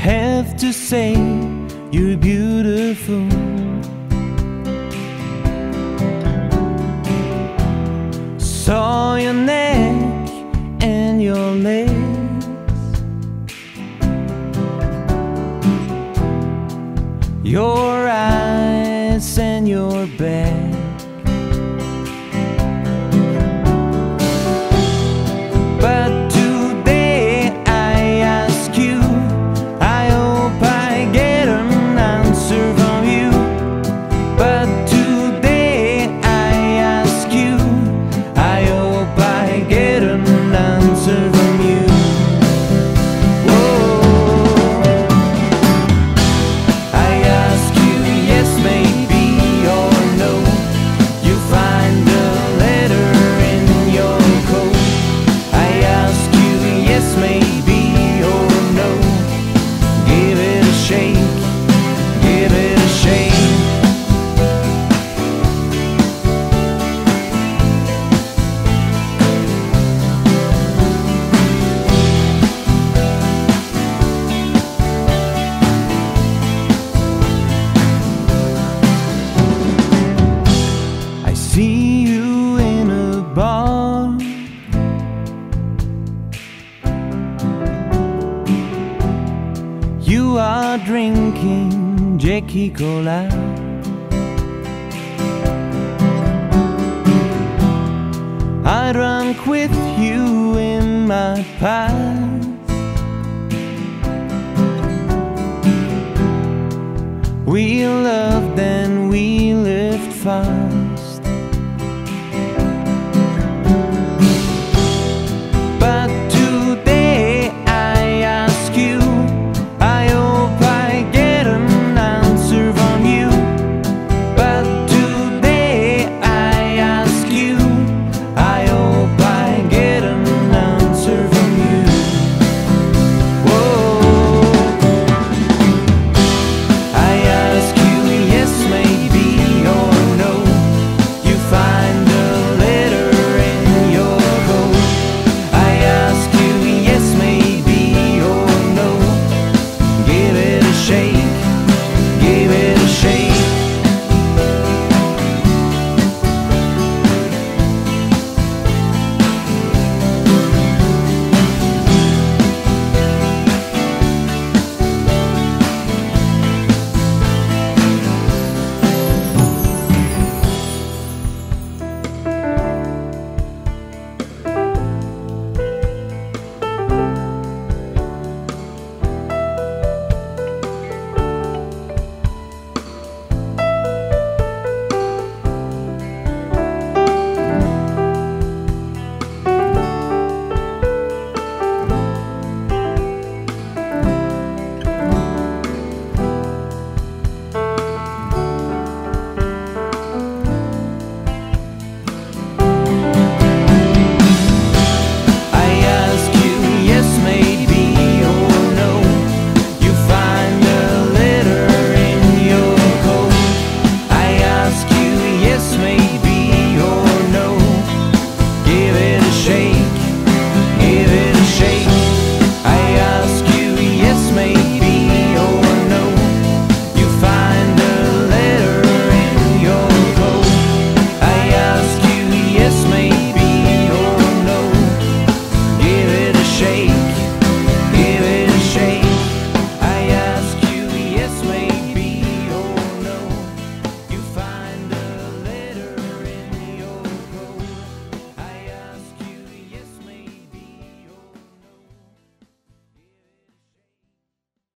have to say you're beautiful. Saw your neck and your legs. Your eyes and your back. You are drinking Jackie Cola. I drank with you in my past. We loved and we lived fast.